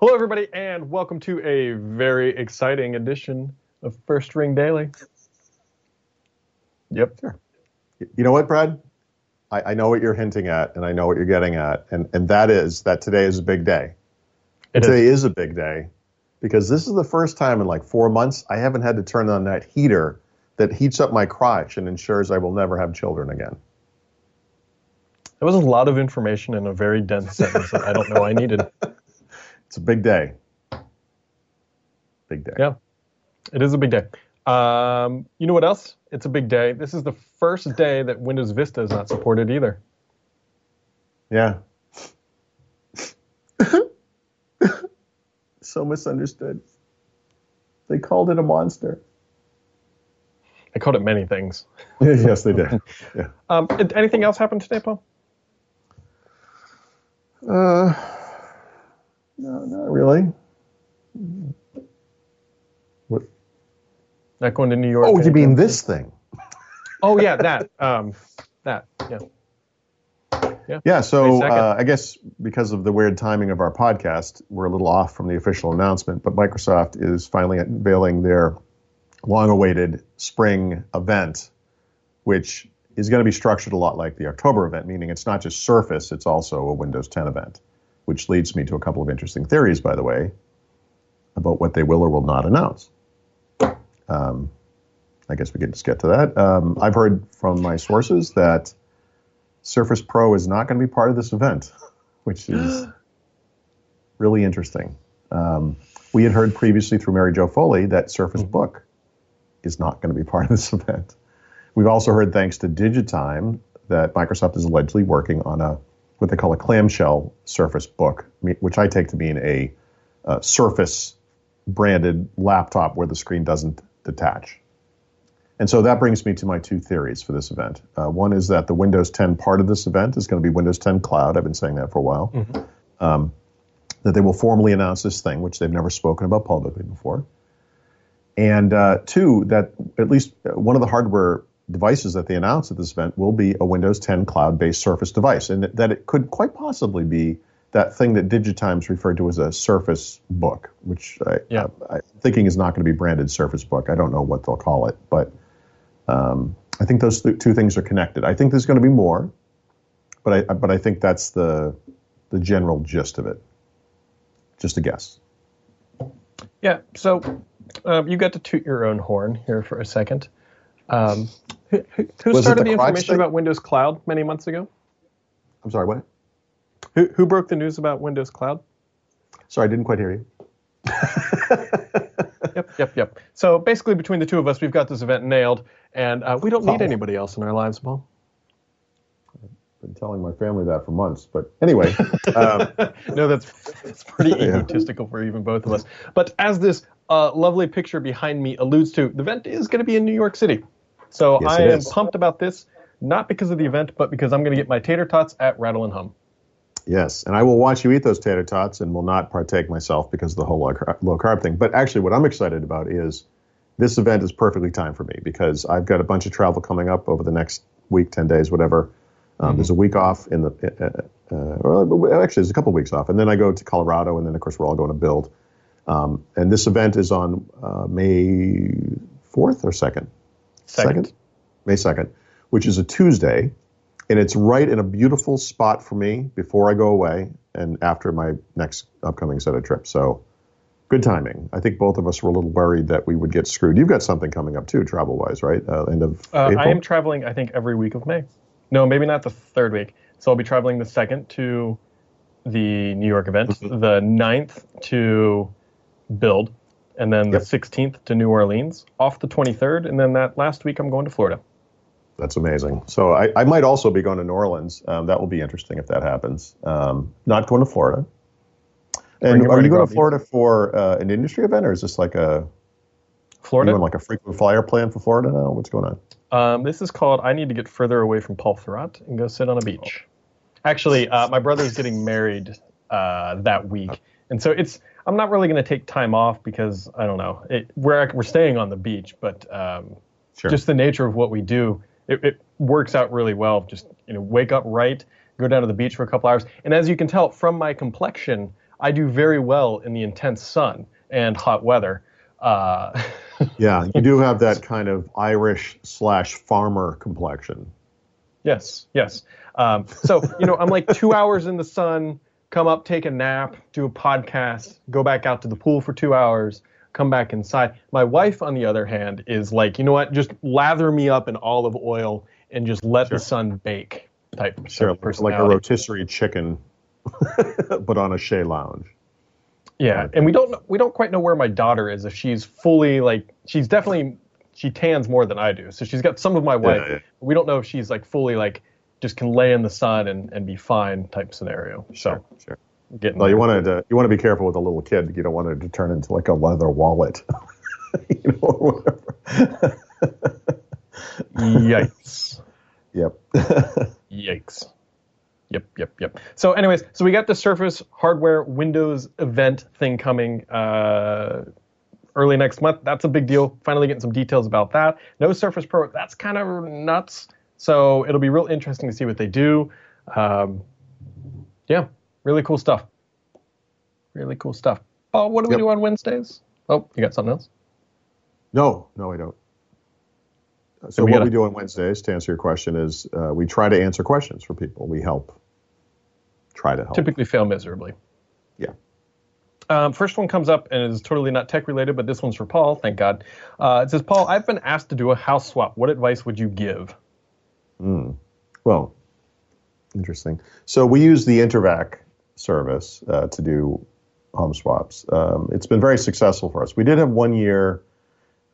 Hello, everybody, and welcome to a very exciting edition of First Ring Daily. Yep. Sure. You know what, Brad? I, I, know what you're hinting at, and I know what you're getting at, and, and that is that today is a big day. It today is. is a big day because this is the first time in like four months I haven't had to turn on that heater that heats up my crotch and ensures I will never have children again. That was a lot of information in a very dense sentence that I don't know I needed. It's a big day. Big day. Yeah, it is a big day. Um, you know what else? It's a big day. This is the first day that Windows Vista is not supported either. Yeah. so misunderstood. They called it a monster. I called it many things. yes, they did. Yeah. Um, anything else happened today, Paul? Uh, no, not really. What? Not going to New York. Oh, you mean this thing? oh yeah, that. Um, that. Yeah. Yeah. Yeah. So uh, I guess because of the weird timing of our podcast, we're a little off from the official announcement. But Microsoft is finally unveiling their long-awaited spring event, which is going to be structured a lot like the October event, meaning it's not just Surface; it's also a Windows 10 event which leads me to a couple of interesting theories, by the way, about what they will or will not announce. Um, I guess we can just get to that. Um, I've heard from my sources that Surface Pro is not going to be part of this event, which is really interesting. Um, we had heard previously through Mary Jo Foley that Surface mm-hmm. Book is not going to be part of this event. We've also heard, thanks to Digitime, that Microsoft is allegedly working on a what they call a clamshell Surface Book, which I take to mean a uh, Surface branded laptop where the screen doesn't detach. And so that brings me to my two theories for this event. Uh, one is that the Windows 10 part of this event is going to be Windows 10 Cloud. I've been saying that for a while. Mm-hmm. Um, that they will formally announce this thing, which they've never spoken about publicly before. And uh, two, that at least one of the hardware devices that they announce at this event will be a Windows 10 cloud-based Surface device, and that it could quite possibly be that thing that Digitimes referred to as a Surface Book, which I, yeah. I, am thinking is not going to be branded Surface Book. I don't know what they'll call it, but um, I think those th- two things are connected. I think there's going to be more, but I but I think that's the the general gist of it. Just a guess. Yeah. So um, you got to toot your own horn here for a second. Um, who, who started the, the information thing? about Windows Cloud many months ago? I'm sorry, what? Who, who broke the news about Windows Cloud? Sorry, I didn't quite hear you. yep, yep, yep. So basically, between the two of us, we've got this event nailed, and uh, we don't need anybody else in our lives, Paul. I've been telling my family that for months, but anyway. Um, no, that's that's pretty egotistical for even both of us. But as this uh, lovely picture behind me alludes to, the event is going to be in New York City. So yes, I am is. pumped about this, not because of the event, but because I'm going to get my tater tots at Rattle and Hum. Yes, and I will watch you eat those tater tots and will not partake myself because of the whole low carb thing. But actually, what I'm excited about is this event is perfectly timed for me because I've got a bunch of travel coming up over the next week, 10 days, whatever. Um, mm-hmm. There's a week off in the, uh, uh, actually, there's a couple of weeks off. And then I go to Colorado, and then, of course, we're all going to build. Um, and this event is on uh, May 4th or 2nd? Second. Second. May 2nd, which is a Tuesday. And it's right in a beautiful spot for me before I go away and after my next upcoming set of trips. So good timing. I think both of us were a little worried that we would get screwed. You've got something coming up too, travel wise, right? Uh, end of uh, I am traveling, I think, every week of May. No, maybe not the third week. So I'll be traveling the second to the New York event, mm-hmm. the 9th to Build, and then the yep. 16th to New Orleans, off the 23rd, and then that last week I'm going to Florida. That's amazing. So I, I might also be going to New Orleans. Um, that will be interesting if that happens. Um, not going to Florida. And are you going to Florida for uh, an industry event, or is this like a Florida? like a frequent flyer plan for Florida now? What's going on? Um, this is called "I Need to Get Further Away from Paul Thurrott and Go Sit on a Beach." Actually, uh, my brother's getting married uh, that week, and so it's I'm not really going to take time off because I don't know. It, we're we're staying on the beach, but um, sure. just the nature of what we do, it, it, works out really well. Just you know, wake up right, go down to the beach for a couple hours, and as you can tell from my complexion, I do very well in the intense sun and hot weather. Uh, yeah, you do have that kind of Irish slash farmer complexion. Yes, yes. Um, so you know, I'm like two hours in the sun, come up, take a nap, do a podcast, go back out to the pool for two hours, come back inside. My wife, on the other hand, is like, you know what? Just lather me up in olive oil and just let sure. the sun bake. Type sure, like a rotisserie chicken, but on a Shea lounge. Yeah, and we don't we don't quite know where my daughter is. If she's fully like she's definitely she tans more than I do, so she's got some of my wife. Yeah, yeah. We don't know if she's like fully like just can lay in the sun and, and be fine type scenario. Sure, so, sure. Getting well, you want to you want to be careful with a little kid. You don't want it to turn into like a leather wallet, you know, or whatever. Yikes. Yep. Yikes. Yep, yep, yep. So, anyways, so we got the Surface hardware Windows event thing coming uh, early next month. That's a big deal. Finally getting some details about that. No Surface Pro. That's kind of nuts. So it'll be real interesting to see what they do. Um, yeah, really cool stuff. Really cool stuff. Oh, what do we do on Wednesdays? Oh, you got something else? No, no, I don't. So, what gotta, we do on Wednesdays, to answer your question, is uh, we try to answer questions for people. We help. Try to help. Typically fail miserably. Yeah. Um, first one comes up and is totally not tech related, but this one's for Paul. Thank God. Uh, it says, Paul, I've been asked to do a house swap. What advice would you give? Mm. Well, interesting. So we use the Intervac service uh, to do home swaps. Um, it's been very successful for us. We did have one year.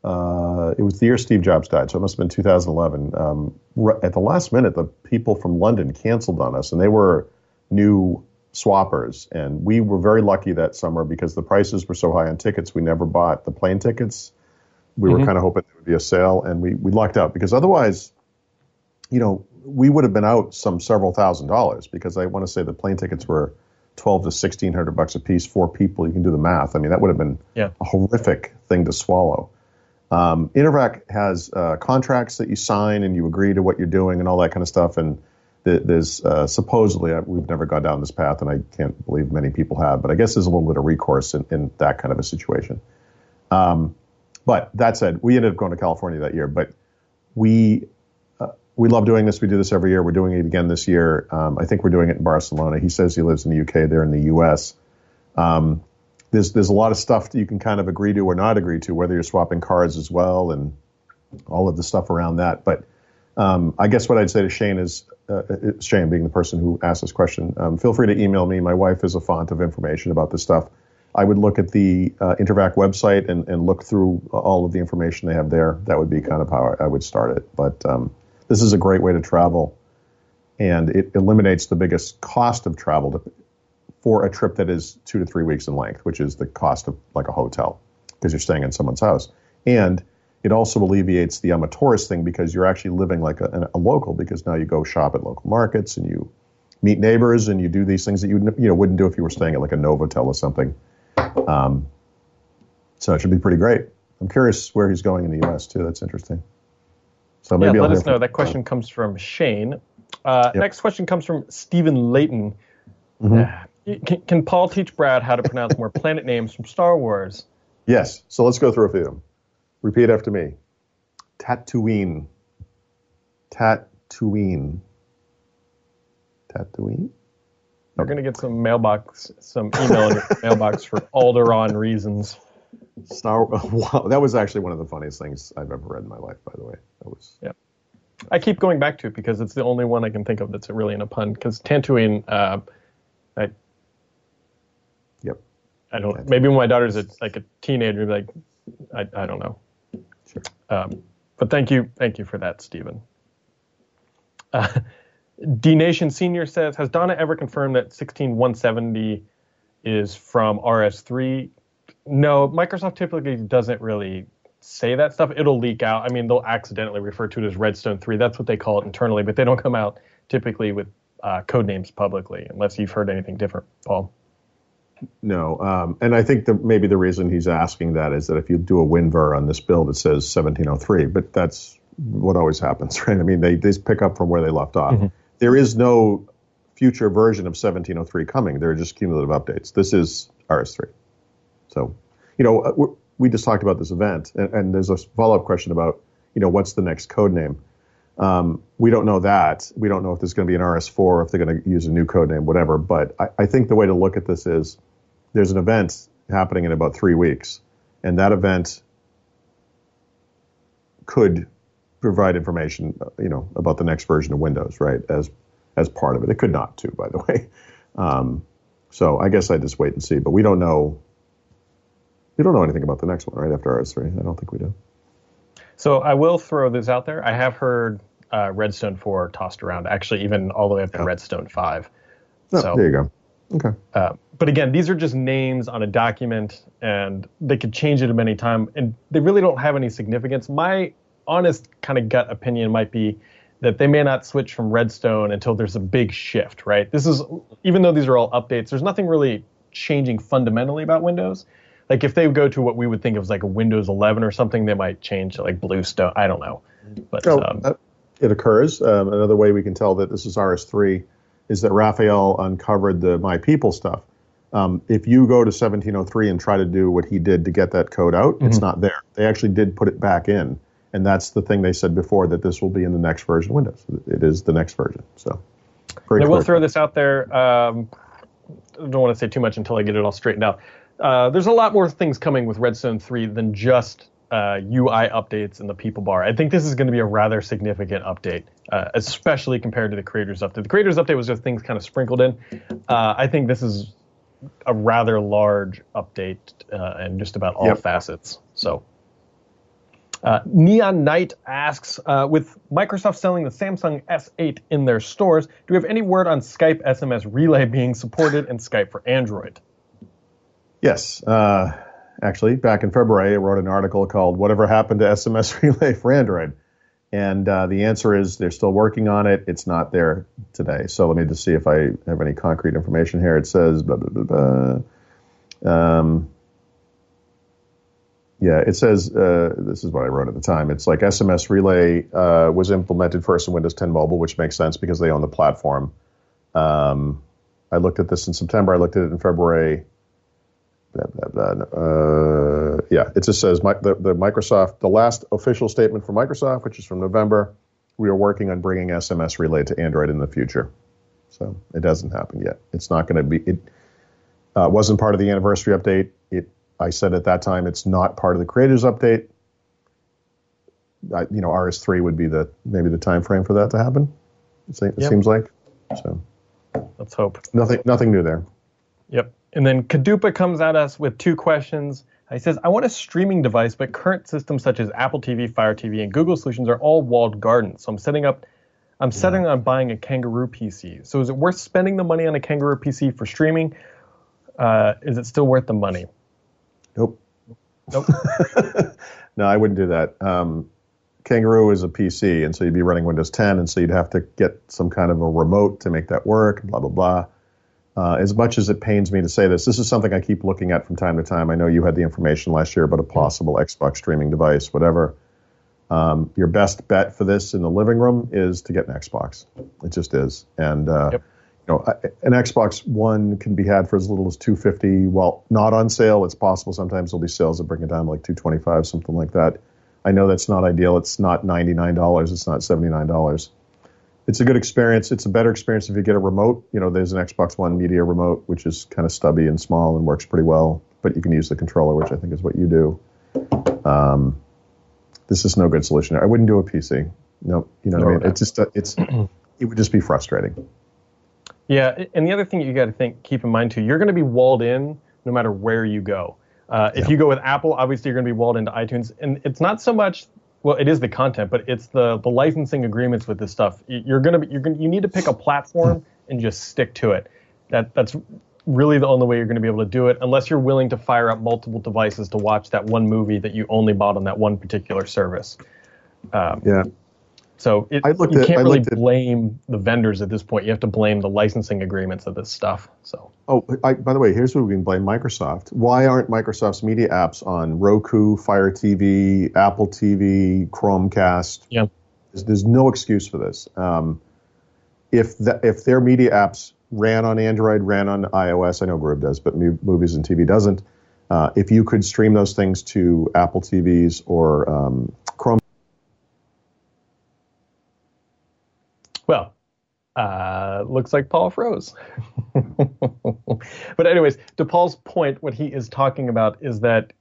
Uh, it was the year Steve Jobs died, so it must have been 2011. Um, at the last minute, the people from London canceled on us, and they were new swappers. And we were very lucky that summer because the prices were so high on tickets. We never bought the plane tickets. We mm-hmm. were kind of hoping there would be a sale, and we, we lucked out because otherwise, you know, we would have been out some several thousand dollars because I want to say the plane tickets were twelve to sixteen hundred bucks a piece, four people. You can do the math. I mean, that would have been yeah. a horrific thing to swallow. Um, Intervac has uh, contracts that you sign and you agree to what you're doing and all that kind of stuff. And th- there's uh, supposedly, uh, we've never gone down this path, and I can't believe many people have, but I guess there's a little bit of recourse in, in that kind of a situation. Um, but that said, we ended up going to California that year, but we we love doing this. We do this every year. We're doing it again this year. Um, I think we're doing it in Barcelona. He says he lives in the UK. They're in the US. Um, there's there's a lot of stuff that you can kind of agree to or not agree to, whether you're swapping cards as well, and all of the stuff around that. But um, I guess what I'd say to Shane is, uh, Shane being the person who asked this question, um, feel free to email me. My wife is a font of information about this stuff. I would look at the uh, Intervac website and, and look through all of the information they have there. That would be kind of how I would start it. But um, this is a great way to travel, and it eliminates the biggest cost of travel to, for a trip that is two to three weeks in length, which is the cost of like a hotel because you're staying in someone's house. And it also alleviates the I'm a tourist thing because you're actually living like a, a, local because now you go shop at local markets and you meet neighbors and you do these things that you you know wouldn't do if you were staying at like a Novotel or something. Um, so it should be pretty great. I'm curious where he's going in the U.S. too. That's interesting. So maybe yeah, I'll let us know. That question comes from Shane. Uh, yep. Next question comes from Stephen Layton. Mm-hmm. Uh, can, can Paul teach Brad how to pronounce more planet names from Star Wars? Yes. So let's go through a few. Repeat after me. Tatooine. Tatooine. Tatooine. Going to get some mailbox, some email in your mailbox for Alderaan reasons. Star. Wow, that was actually one of the funniest things I've ever read in my life. By the way, that was. Yeah. I keep going back to it because it's the only one I can think of that's really in a pun. Because Tatooine, uh, I I don't. Maybe when my daughter's a, like a teenager, like I, I don't know. Sure. Um, but thank you, thank you for that, Stephen. Uh, D Nation Senior says, has Dona ever confirmed that 16170 is from RS3? No, Microsoft typically doesn't really say that stuff. It'll leak out. I mean, they'll accidentally refer to it as Redstone 3. That's what they call it internally, but they don't come out typically with uh, code names publicly, unless you've heard anything different, Paul. No, um, and I think that maybe the reason he's asking that is that if you do a WinVer on this build, it says 1703, but that's what always happens, right? I mean, they, they pick up from where they left off. Mm-hmm. There is no future version of 1703 coming. There are just cumulative updates. This is RS3. So, you know, uh, we just talked about this event, and, and there's a follow up question about, you know, what's the next code name? Um, we don't know that. We don't know if there's going to be an RS4, if they're going to use a new code name, whatever. But I, I think the way to look at this is there's an event happening in about three weeks, and that event could provide information, you know, about the next version of Windows, right? As as part of it. It could not, too, by the way. Um, so I guess I just wait and see. But we don't know. We don't know anything about the next one, right? After RS3, I don't think we do. So I will throw this out there. I have heard uh, Redstone 4 tossed around, actually, even all the way up to yeah. Redstone 5. Oh, so, there you go. Okay. Uh, but again, these are just names on a document, and they could change it at any time, and they really don't have any significance. My honest kind of gut opinion might be that they may not switch from Redstone until there's a big shift, right? This is even though these are all updates, there's nothing really changing fundamentally about Windows. Like if they go to what we would think of as like a Windows 11 or something, they might change to like Bluestone. I don't know, but oh, um, it occurs. Um, another way we can tell that this is RS3 is that Rafael uncovered the My People stuff. Um, if you go to 1703 and try to do what he did to get that code out, mm-hmm. it's not there. They actually did put it back in and that's the thing they said before that this will be in the next version of Windows. It is the next version. So, I will throw this out there. Um, I don't want to say too much until I get it all straightened out. Uh, there's a lot more things coming with Redstone 3 than just uh, UI updates in the people bar. I think this is going to be a rather significant update, uh, especially compared to the creators update. The creators update was just things kind of sprinkled in. Uh, I think this is a rather large update uh, in just about all yep. facets. So uh, Neon Knight asks, uh, with Microsoft selling the Samsung S8 in their stores, do we have any word on Skype SMS Relay being supported in Skype for Android? Yes. Uh, actually, back in February, I wrote an article called Whatever Happened to SMS Relay for Android? And uh, the answer is they're still working on it. It's not there today. So let me just see if I have any concrete information here. It says, blah, blah, blah, um, yeah, it says uh, this is what I wrote at the time. It's like SMS Relay uh, was implemented first in Windows 10 Mobile, which makes sense because they own the platform. Um, I looked at this in September. I looked at it in February. Blah, blah, blah. Uh, yeah, it just says my, the, the Microsoft, the last official statement from Microsoft, which is from November. We are working on bringing SMS Relay to Android in the future. So it hasn't happened yet. It's not going to be. It uh, wasn't part of the anniversary update. It I said at that time it's not part of the creators update. I, you know, RS3 would be the maybe the time frame for that to happen. It, it yep. seems like. So let's hope. Nothing nothing new there. Yep. And then Kadupa comes at us with two questions. He says, I want a streaming device, but current systems such as Apple TV, Fire TV, and Google solutions are all walled gardens. So I'm setting up I'm yeah. setting on buying a Kangaroo PC. So is it worth spending the money on a Kangaroo PC for streaming? Uh, is it still worth the money? Nope. Nope. no, I wouldn't do that. Um, Kangaroo is a PC, and so you'd be running Windows 10, and so you'd have to get some kind of a remote to make that work, blah, blah, blah. Uh, as much as it pains me to say this, this is something I keep looking at from time to time. I know you had the information last year about a possible Xbox streaming device, whatever. Um, your best bet for this in the living room is to get an Xbox. It just is. And uh, yep you know, an Xbox One can be had for as little as 250. While not on sale, it's possible sometimes there'll be sales that bring it down to like 225, something like that. I know that's not ideal. It's not $99. It's not $79. It's a good experience. It's a better experience if you get a remote. You know, there's an Xbox One media remote, which is kind of stubby and small and works pretty well, but you can use the controller, which I think is what you do. Um, this is no good solution. I wouldn't do a PC. No, you know what I mean? It's just, it's, it would just be frustrating. Yeah, and the other thing you got to think, keep in mind too, you're going to be walled in no matter where you go. Uh, if you go with Apple, obviously you're going to be walled into iTunes, and it's not so much. Well, it is the content, but it's the the licensing agreements with this stuff. You're going to be you're gonna you need to pick a platform and just stick to it. That that's really the only way you're going to be able to do it, unless you're willing to fire up multiple devices to watch that one movie that you only bought on that one particular service. Um, yeah. So it, you can't really blame the vendors at this point. You have to blame the licensing agreements of this stuff. So. Oh, I, by the way, here's where we can blame Microsoft. Why aren't Microsoft's media apps on Roku, Fire TV, Apple TV, Chromecast? Yeah. There's, there's no excuse for this. Um, if the, if their media apps ran on Android, ran on iOS, I know Groove does, but Movies and TV doesn't. Uh, if you could stream those things to Apple TVs or um, Chrome. Well, uh, looks like Paul froze. but anyways, to Paul's point, what he is talking about is that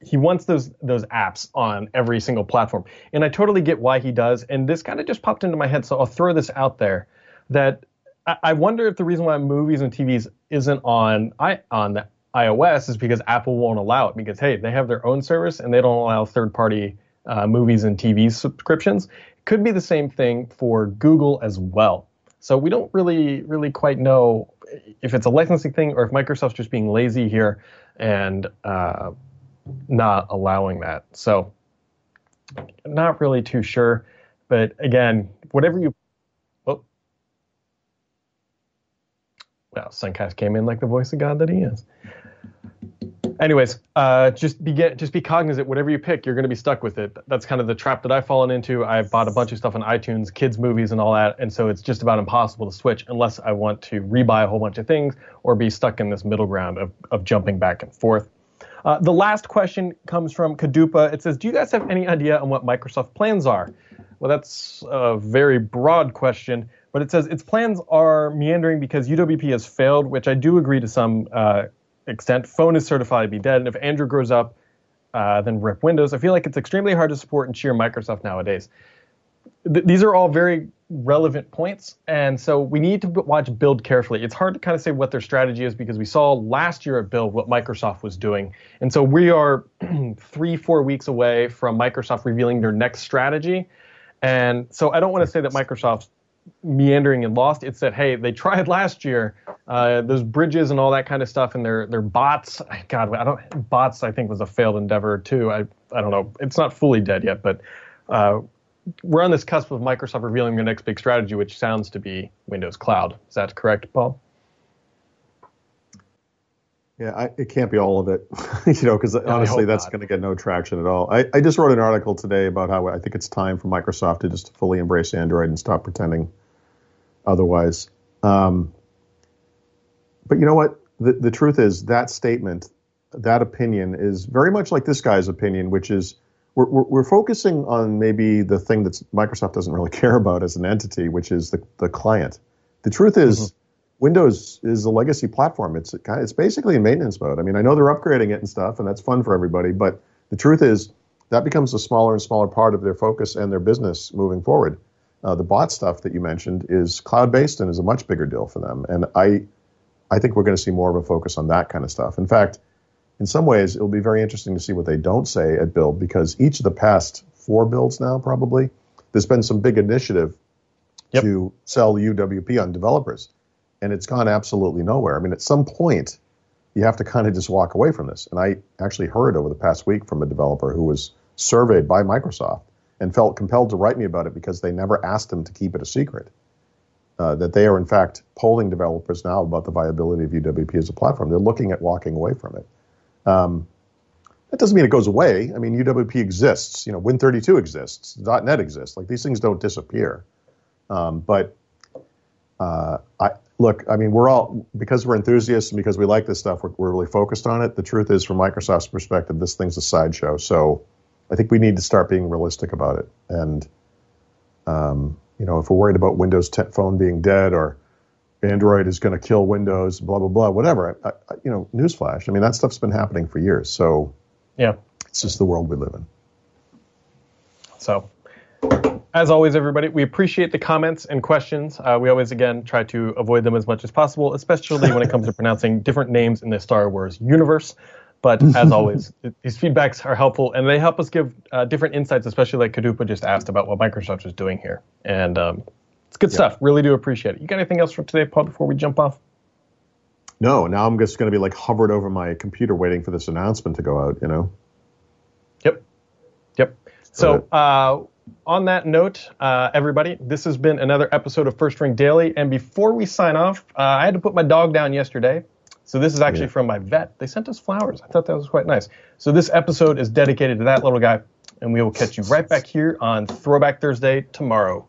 he wants those those apps on every single platform, and I totally get why he does. And this kind of just popped into my head, so I'll throw this out there. That I, I wonder if the reason why movies and TVs isn't on I on the iOS is because Apple won't allow it because hey, they have their own service and they don't allow third party uh, movies and TV subscriptions. Could be the same thing for Google as well. So we don't really really quite know if it's a licensing thing or if Microsoft's just being lazy here and uh, not allowing that. So not really too sure. But again, whatever you oh well, Suncast came in like the voice of God that he is anyways, uh, just be get, just be cognizant. Whatever you pick, you're going to be stuck with it. That's kind of the trap that I've fallen into. I've bought a bunch of stuff on iTunes, kids movies, and all that, and so it's just about impossible to switch unless I want to rebuy a whole bunch of things or be stuck in this middle ground of of jumping back and forth. Uh, the last question comes from Kadupa. It says, "Do you guys have any idea on what Microsoft plans are?" Well, that's a very broad question, but it says its plans are meandering because UWP has failed, which I do agree to some uh, extent. Phone is certified to be dead, and if Android grows up, uh, then rip Windows. I feel like it's extremely hard to support and cheer Microsoft nowadays. Th- these are all very relevant points, and so we need to watch Build carefully. It's hard to kind of say what their strategy is because we saw last year at Build what Microsoft was doing, and so we are three, four weeks away from Microsoft revealing their next strategy. And so I don't want to say that Microsoft's meandering and lost. It said, hey, they tried last year. Uh, those bridges and all that kind of stuff, and their their bots. God, I don't bots. I think was a failed endeavor too. I I don't know. It's not fully dead yet, but uh, we're on this cusp of Microsoft revealing their next big strategy, which sounds to be Windows Cloud. Is that correct, Paul? Yeah, I, it can't be all of it, you know, because honestly, that's going to get no traction at all. I, I just wrote an article today about how I think it's time for Microsoft to just fully embrace Android and stop pretending otherwise. Um, but you know what? The, the truth is that statement, that opinion is very much like this guy's opinion, which is we're, we're, we're focusing on maybe the thing that Microsoft doesn't really care about as an entity, which is the, the client. The truth is, mm-hmm Windows is a legacy platform. It's kind. it's basically in maintenance mode. I mean, I know they're upgrading it and stuff, and that's fun for everybody. But the truth is, that becomes a smaller and smaller part of their focus and their business moving forward. Uh, the bot stuff that you mentioned is cloud based and is a much bigger deal for them. And I, I think we're going to see more of a focus on that kind of stuff. In fact, in some ways, it'll be very interesting to see what they don't say at Build because each of the past four builds now probably there's been some big initiative yep. to sell UWP on developers and it's gone absolutely nowhere. I mean, at some point, you have to kind of just walk away from this. And I actually heard over the past week from a developer who was surveyed by Microsoft and felt compelled to write me about it because they never asked him to keep it a secret. Uh, that they are in fact polling developers now about the viability of UWP as a platform. They're looking at walking away from it. Um, that doesn't mean it goes away. I mean, UWP exists. You know, Win32 exists. .NET exists. Like these things don't disappear. Um, but uh, I, look, I mean, we're all because we're enthusiasts and because we like this stuff, we're, we're, really focused on it. The truth is, from Microsoft's perspective, this thing's a sideshow. So I think we need to start being realistic about it. And um, you know, if we're worried about Windows 10 phone being dead or Android is going to kill Windows, blah blah blah, whatever. I, I, you know, newsflash. I mean, that stuff's been happening for years. So yeah, it's just the world we live in. So as always, everybody, we appreciate the comments and questions. Uh, we always, again, try to avoid them as much as possible, especially when it comes to pronouncing different names in the Star Wars universe. But as always, these feedbacks are helpful, and they help us give uh, different insights, especially like Kadupa just asked about what Microsoft is doing here. And um, it's good yeah. stuff. Really do appreciate it. You got anything else for today, Paul, before we jump off? No, now I'm just going to be like hovered over my computer waiting for this announcement to go out, you know? Yep. Yep. So, uh, on that note, uh, everybody, this has been another episode of First Ring Daily. And before we sign off, uh, I had to put my dog down yesterday. So this is actually yeah. from my vet. They sent us flowers. I thought that was quite nice. So this episode is dedicated to that little guy. And we will catch you right back here on Throwback Thursday tomorrow.